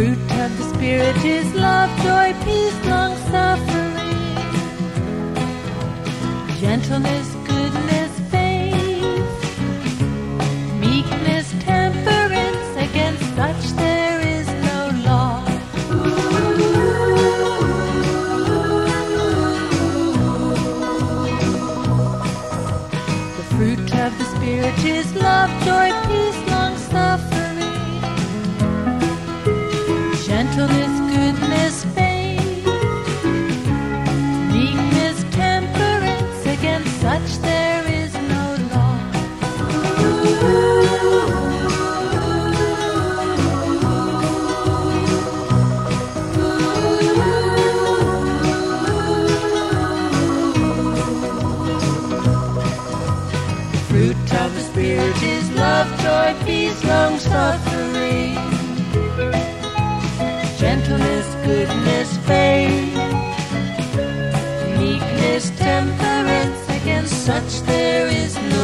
is love, joy, peace, long suffering, gentleness, goodness, faith, meekness, temperance. Against such there is no law. The fruit of the Spirit is love, joy, peace, gentleness, goodness, faith, meekness, temperance. Against such there is no law. Fruit of the Spirit is love, joy, peace, long suffering, gentleness, goodness, faith, meekness, temperance. Against such there is no